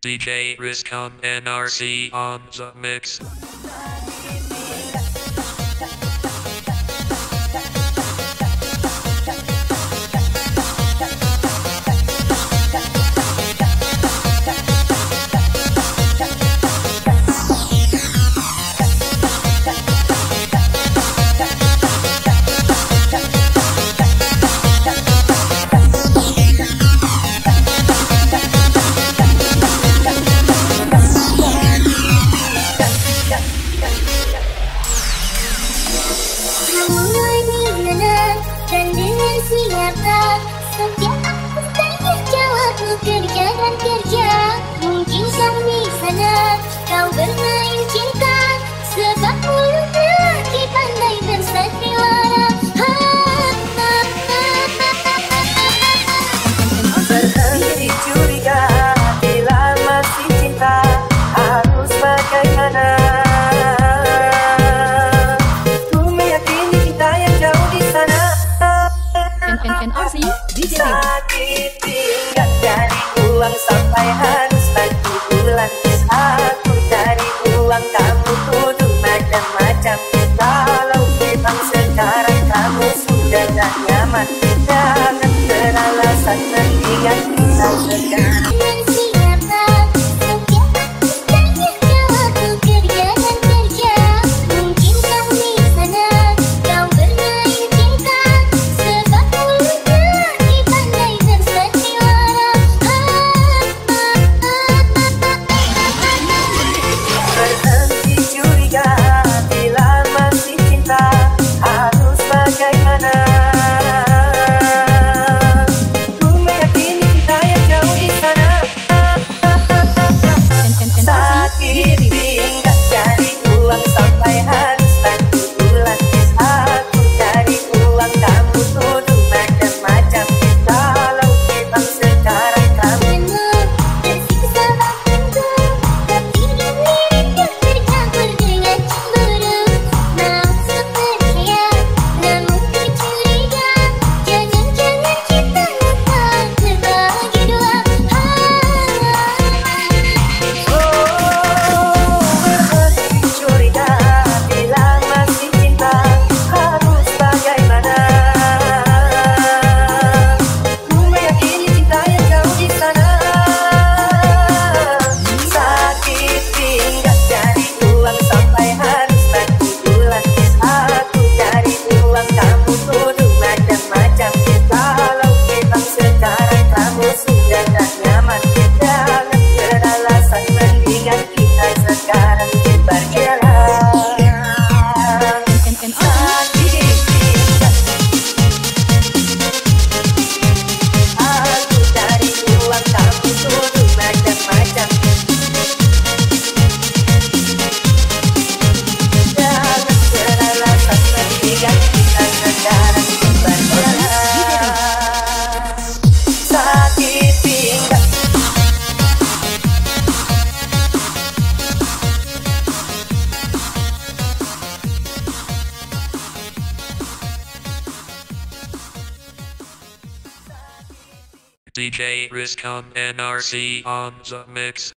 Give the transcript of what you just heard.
DJ Riscom NRC on the mix. Jakarta Setiap aku tanya jawabmu kerjaan kerja Mungkin kami sana Kau benar versi DJ Sakit tinggal dari ulang sampai harus batu bulan. Aku dari ulang kamu tuduh macam-macam. Kalau memang sekarang kamu sudah gak nyaman Jangan beralasan mendingan kita sekarang. DJ Riscom NRC on the mix.